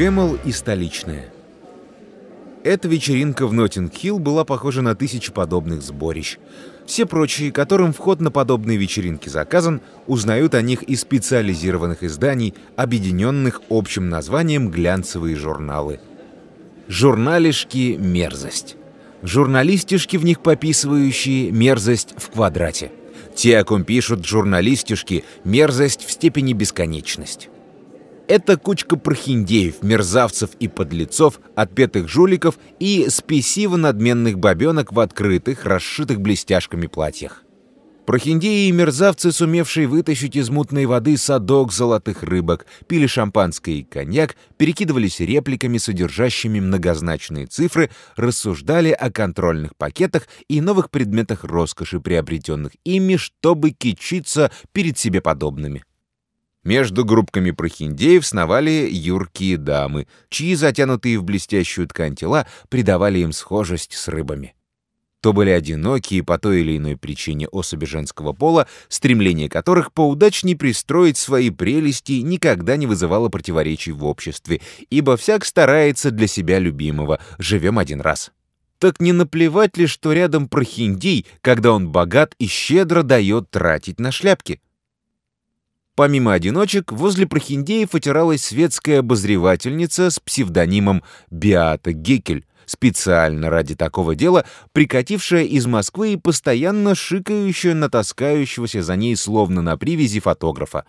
Кэмел и столичная. Эта вечеринка в Ноттинг-Хилл была похожа на тысячи подобных сборищ. Все прочие, которым вход на подобные вечеринки заказан, узнают о них из специализированных изданий, объединенных общим названием «Глянцевые журналы». Журналишки «Мерзость». Журналистишки в них пописывающие «Мерзость в квадрате». Те, о ком пишут журналистишки «Мерзость в степени бесконечность». Это кучка прохиндеев, мерзавцев и подлецов, отпетых жуликов и спесиво-надменных бабенок в открытых, расшитых блестяшками платьях. Прохиндеи и мерзавцы, сумевшие вытащить из мутной воды садок золотых рыбок, пили шампанское и коньяк, перекидывались репликами, содержащими многозначные цифры, рассуждали о контрольных пакетах и новых предметах роскоши, приобретенных ими, чтобы кичиться перед себе подобными. Между группками прохиндеев сновали юркие дамы, чьи затянутые в блестящую ткань тела придавали им схожесть с рыбами. То были одинокие по той или иной причине особи женского пола, стремление которых поудачней пристроить свои прелести никогда не вызывало противоречий в обществе, ибо всяк старается для себя любимого, живем один раз. Так не наплевать ли, что рядом прохиндей, когда он богат и щедро дает тратить на шляпки? Помимо одиночек, возле прохиндеев отиралась светская обозревательница с псевдонимом Биата Гекель, специально ради такого дела, прикатившая из Москвы и постоянно шикающая на таскающегося за ней словно на привязи фотографа.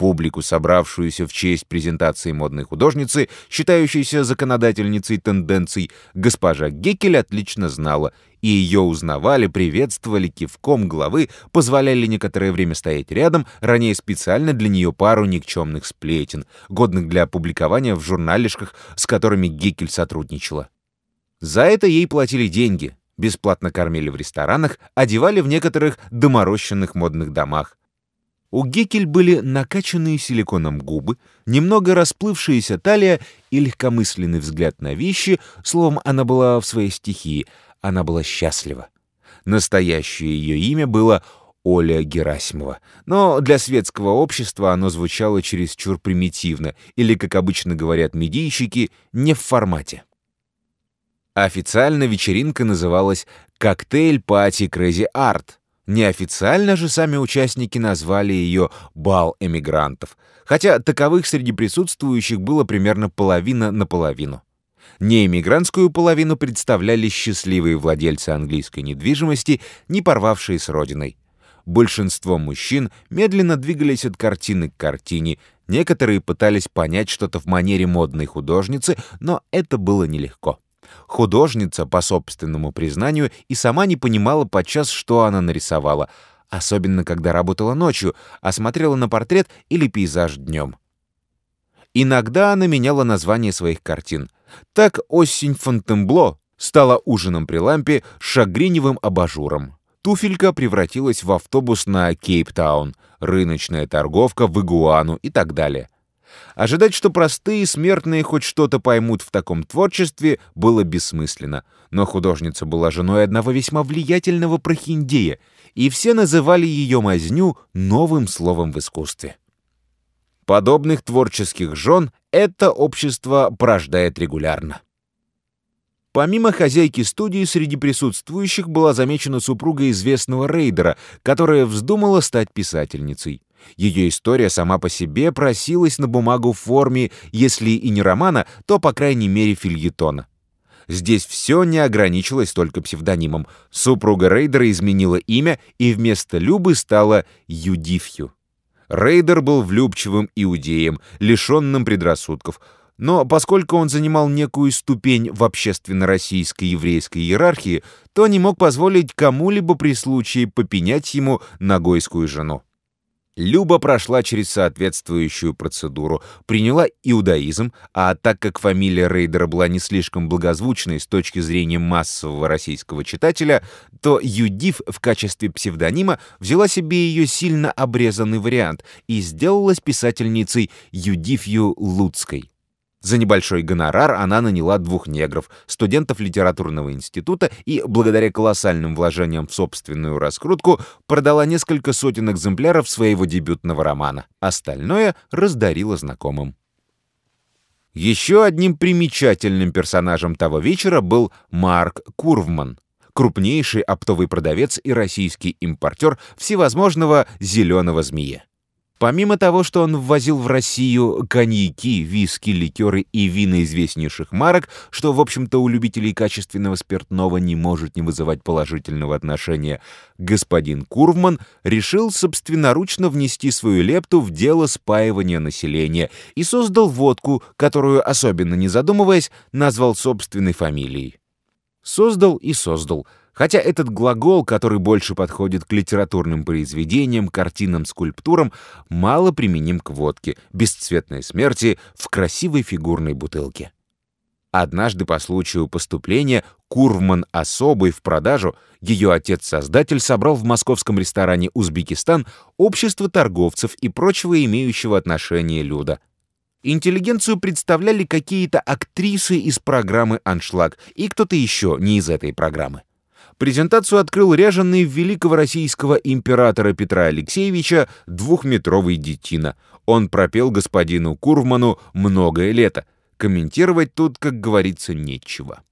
Публику, собравшуюся в честь презентации модной художницы, считающейся законодательницей тенденций, госпожа Гекель отлично знала, и ее узнавали, приветствовали кивком главы, позволяли некоторое время стоять рядом, ранее специально для нее пару никчемных сплетен, годных для опубликования в журналишках, с которыми Гекель сотрудничала. За это ей платили деньги, бесплатно кормили в ресторанах, одевали в некоторых доморощенных модных домах. У Гекель были накачанные силиконом губы, немного расплывшаяся талия и легкомысленный взгляд на вещи, словом, она была в своей стихии, она была счастлива. Настоящее ее имя было Оля Герасимова, но для светского общества оно звучало чересчур примитивно, или, как обычно говорят медийщики, не в формате. Официально вечеринка называлась «Коктейль Пати Crazy Art», Неофициально же сами участники назвали ее «бал эмигрантов», хотя таковых среди присутствующих было примерно половина на половину. Неэмигрантскую половину представляли счастливые владельцы английской недвижимости, не порвавшие с родиной. Большинство мужчин медленно двигались от картины к картине, некоторые пытались понять что-то в манере модной художницы, но это было нелегко. Художница, по собственному признанию, и сама не понимала подчас, что она нарисовала, особенно когда работала ночью, а смотрела на портрет или пейзаж днем. Иногда она меняла название своих картин. Так «Осень Фонтенбло» стала ужином при лампе с шагриневым абажуром. Туфелька превратилась в автобус на Кейптаун, рыночная торговка в Игуану и так далее. Ожидать, что простые смертные хоть что-то поймут в таком творчестве, было бессмысленно. Но художница была женой одного весьма влиятельного прохиндея, и все называли ее мазню новым словом в искусстве. Подобных творческих жен это общество порождает регулярно. Помимо хозяйки студии, среди присутствующих была замечена супруга известного рейдера, которая вздумала стать писательницей. Ее история сама по себе просилась на бумагу в форме, если и не романа, то, по крайней мере, фельетона. Здесь все не ограничилось только псевдонимом. Супруга Рейдера изменила имя и вместо Любы стала Юдифью. Рейдер был влюбчивым иудеем, лишенным предрассудков. Но поскольку он занимал некую ступень в общественно-российской еврейской иерархии, то не мог позволить кому-либо при случае попенять ему на гойскую жену. Люба прошла через соответствующую процедуру, приняла иудаизм, а так как фамилия Рейдера была не слишком благозвучной с точки зрения массового российского читателя, то Юдив в качестве псевдонима взяла себе ее сильно обрезанный вариант и сделалась писательницей Юдифью Луцкой. За небольшой гонорар она наняла двух негров, студентов литературного института и, благодаря колоссальным вложениям в собственную раскрутку, продала несколько сотен экземпляров своего дебютного романа. Остальное раздарила знакомым. Еще одним примечательным персонажем того вечера был Марк Курвман, крупнейший оптовый продавец и российский импортер всевозможного зеленого змея. Помимо того, что он ввозил в Россию коньяки, виски, ликеры и вина известнейших марок, что, в общем-то, у любителей качественного спиртного не может не вызывать положительного отношения, господин Курвман решил собственноручно внести свою лепту в дело спаивания населения и создал водку, которую, особенно не задумываясь, назвал собственной фамилией. Создал и создал — Хотя этот глагол, который больше подходит к литературным произведениям, картинам, скульптурам, мало применим к водке, бесцветной смерти в красивой фигурной бутылке. Однажды по случаю поступления Курвман особый в продажу, ее отец-создатель собрал в московском ресторане «Узбекистан» общество торговцев и прочего имеющего отношение люда. Интеллигенцию представляли какие-то актрисы из программы «Аншлаг» и кто-то еще не из этой программы. Презентацию открыл ряженный великого российского императора Петра Алексеевича двухметровый детина. Он пропел господину Курвману многое лето. Комментировать тут, как говорится, нечего.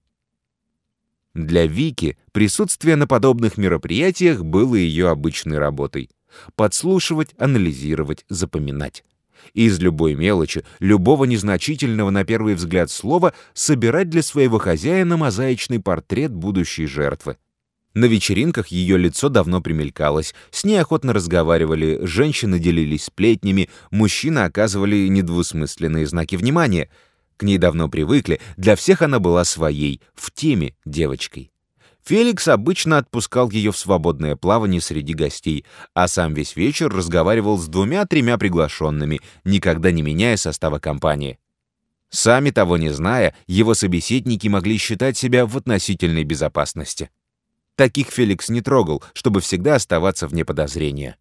Для Вики присутствие на подобных мероприятиях было ее обычной работой. Подслушивать, анализировать, запоминать. Из любой мелочи, любого незначительного на первый взгляд слова собирать для своего хозяина мозаичный портрет будущей жертвы. На вечеринках ее лицо давно примелькалось, с ней охотно разговаривали, женщины делились сплетнями, мужчины оказывали недвусмысленные знаки внимания. К ней давно привыкли, для всех она была своей, в теме девочкой. Феликс обычно отпускал ее в свободное плавание среди гостей, а сам весь вечер разговаривал с двумя-тремя приглашенными, никогда не меняя состава компании. Сами того не зная, его собеседники могли считать себя в относительной безопасности. Таких Феликс не трогал, чтобы всегда оставаться вне подозрения.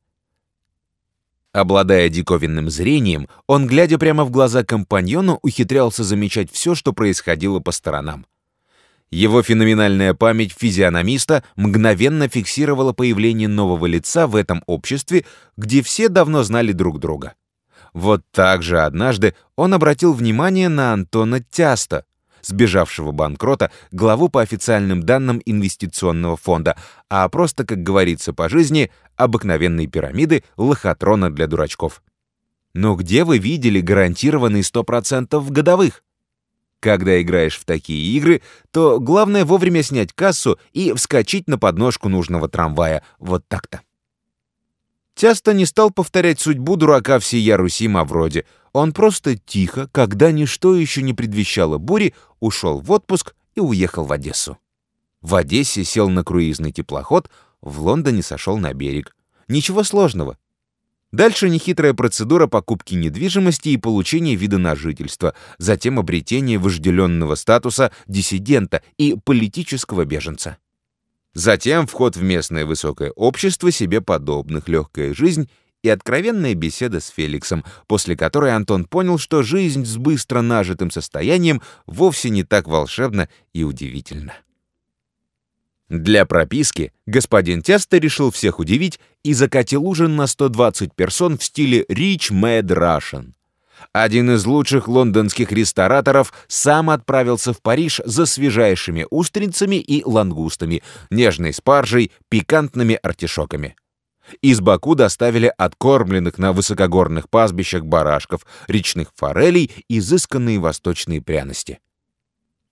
Обладая диковинным зрением, он, глядя прямо в глаза компаньону, ухитрялся замечать все, что происходило по сторонам. Его феноменальная память физиономиста мгновенно фиксировала появление нового лица в этом обществе, где все давно знали друг друга. Вот так же однажды он обратил внимание на Антона Тяста, сбежавшего банкрота, главу по официальным данным инвестиционного фонда, а просто, как говорится по жизни, обыкновенные пирамиды лохотрона для дурачков. Но где вы видели гарантированный 100% годовых? Когда играешь в такие игры, то главное вовремя снять кассу и вскочить на подножку нужного трамвая. Вот так-то. Тяста не стал повторять судьбу дурака всея Руси Мавроди. Он просто тихо, когда ничто еще не предвещало бури, ушел в отпуск и уехал в Одессу. В Одессе сел на круизный теплоход, в Лондоне сошел на берег. Ничего сложного. Дальше нехитрая процедура покупки недвижимости и получения вида на жительство, затем обретение вожделенного статуса диссидента и политического беженца. Затем вход в местное высокое общество себе подобных, легкая жизнь и откровенная беседа с Феликсом, после которой Антон понял, что жизнь с быстро нажитым состоянием вовсе не так волшебна и удивительна. Для прописки господин Тесто решил всех удивить и закатил ужин на 120 персон в стиле «Rich Mad Russian». Один из лучших лондонских рестораторов сам отправился в Париж за свежайшими устрицами и лангустами, нежной спаржей, пикантными артишоками. Из Баку доставили откормленных на высокогорных пастбищах барашков, речных форелей, изысканные восточные пряности.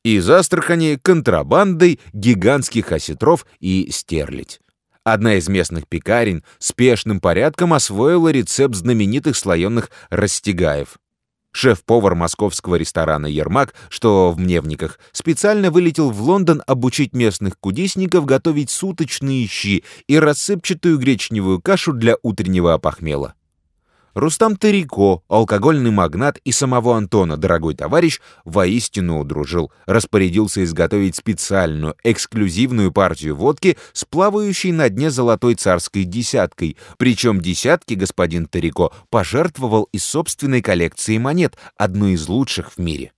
Из Астрахани контрабандой гигантских осетров и стерлядь. Одна из местных пекарен спешным порядком освоила рецепт знаменитых слоеных растягаев. Шеф-повар московского ресторана «Ермак», что в Мневниках, специально вылетел в Лондон обучить местных кудесников готовить суточные щи и рассыпчатую гречневую кашу для утреннего опохмела. Рустам Тарико, алкогольный магнат и самого Антона, дорогой товарищ, воистину удружил, распорядился изготовить специальную, эксклюзивную партию водки с плавающей на дне золотой царской десяткой, причем десятки господин Тарико пожертвовал из собственной коллекции монет, одной из лучших в мире.